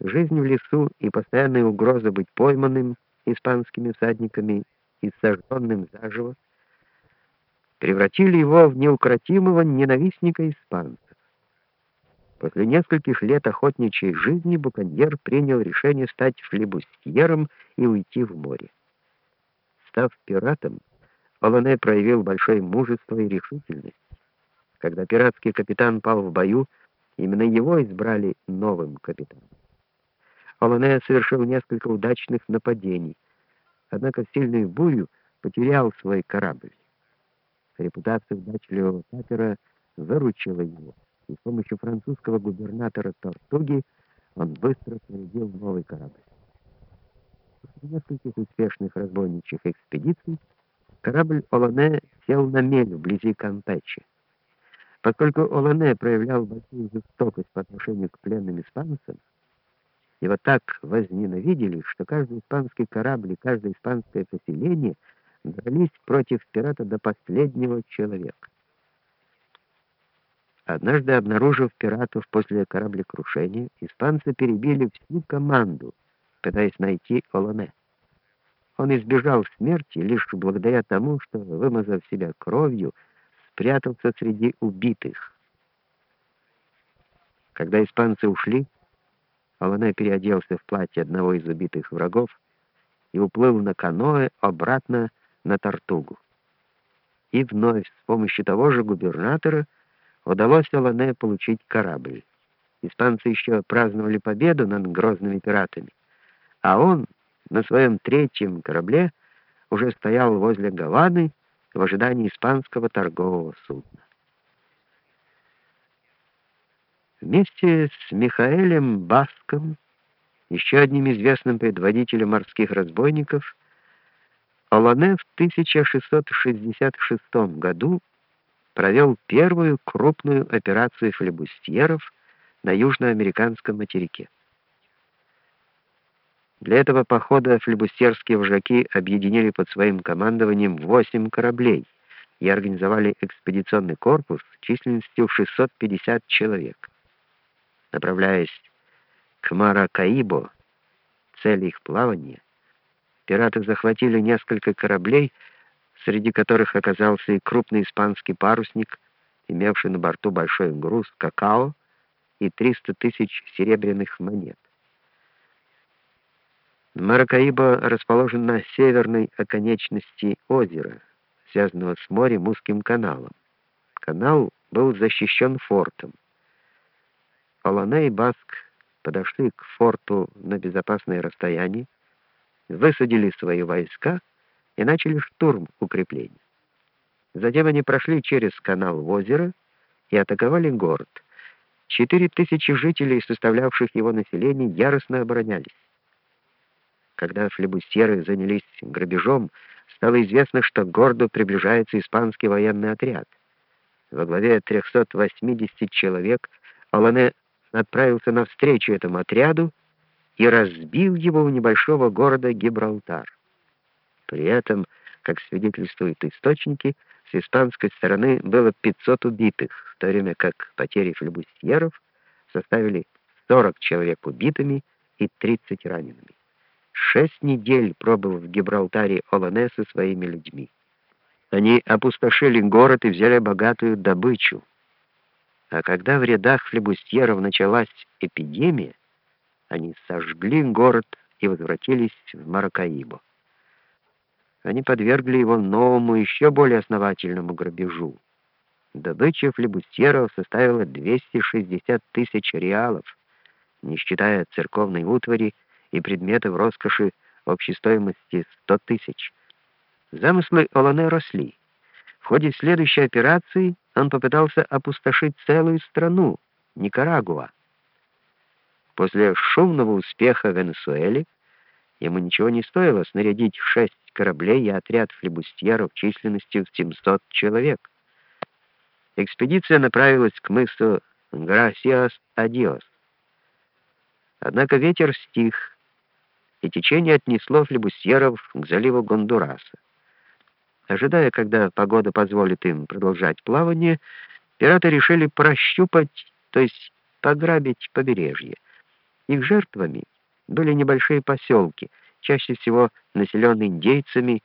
Жизнь в лесу и постоянная угроза быть пойманным испанскими всадниками и сожженным заживо превратили его в неукротимого ненавистника испанцев. После нескольких лет охотничьей жизни Буконьер принял решение стать флебустьером и уйти в море. Став пиратом, Олоне проявил большое мужество и решительность. Когда пиратский капитан пал в бою, именно его избрали новым капитаном. Олоне совершил несколько удачных нападений, однако в сильную бурю потерял свой корабль. Репутация удачливого катера выручила его, и с помощью французского губернатора Тортуги он быстро снарядил новый корабль. После нескольких успешных разбойничьих экспедиций корабль Олоне сел на мель вблизи Кампечи. Поскольку Олоне проявлял большую жестокость по отношению к пленным испанцам, его так возненавидели, что каждый испанский корабль и каждое испанское поселение дрались против пирата до последнего человека. Однажды, обнаружив пиратов после кораблекрушения, испанцы перебили всю команду, пытаясь найти Олоне. Он избежал смерти лишь благодаря тому, что, вымазав себя кровью, спрятался среди убитых. Когда испанцы ушли, Алане переоделся в платье одного из убитых врагов и уплыл на каноэ обратно на Тартугу. И вновь с помощью того же губернатора удалось Алане получить корабль. Испанцы еще праздновали победу над грозными пиратами, а он на своем третьем корабле уже стоял возле Гаваны в ожидании испанского торгового судна. Вместе с Михаэлем Баском, еще одним известным предводителем морских разбойников, Олане в 1666 году провел первую крупную операцию флебустьеров на южноамериканском материке. Для этого похода флебустерские вожаки объединили под своим командованием восемь кораблей и организовали экспедиционный корпус численностью в 650 человек. Направляясь к Маракаибо, цели их плавания, пираты захватили несколько кораблей, среди которых оказался и крупный испанский парусник, имевший на борту большой груз какао и 300 тысяч серебряных монет. Маракаиба расположен на северной оконечности озера, связанного с морем узким каналом. Канал был защищен фортом. Олане и Баск подошли к форту на безопасное расстояние, высадили свои войска и начали штурм укреплений. Затем они прошли через канал в озеро и атаковали город. Четыре тысячи жителей, составлявших его население, яростно оборонялись. Когда флебустьеры занялись грабежом, стало известно, что к городу приближается испанский военный отряд. Во главе 380 человек Олане отправился навстречу этому отряду и разбил его у небольшого города Гибралтар. При этом, как свидетельствуют источники, с испанской стороны было 500 убитых, в то время как потери флебустьеров составили 40 человек убитыми и 30 ранеными. Шесть недель пробыл в Гибралтаре Олане со своими людьми. Они опустошили город и взяли богатую добычу. А когда в рядах флебустьеров началась эпидемия, они сожгли город и возвратились в Маракаибо. Они подвергли его новому, еще более основательному грабежу. Добыча флебустьеров составила 260 тысяч реалов, не считая церковной утвари и предметов роскоши общей стоимости 100 тысяч. Замыслы Олане росли. В ходе следующей операции он попытался опустошить целую страну, Никарагуа. После шумного успеха в ему ничего не стоило снарядить шесть кораблей и отряд флибустьеров численностью в 700 человек. Экспедиция направилась к мысу Грасиас-Адиос. Однако ветер стих, и течение отнесло флибустьеров к заливу Гондураса. Ожидая, когда погода позволит им продолжать плавание, пираты решили прощупать, то есть пограбить побережье. Их жертвами были небольшие поселки, чаще всего населенные индейцами,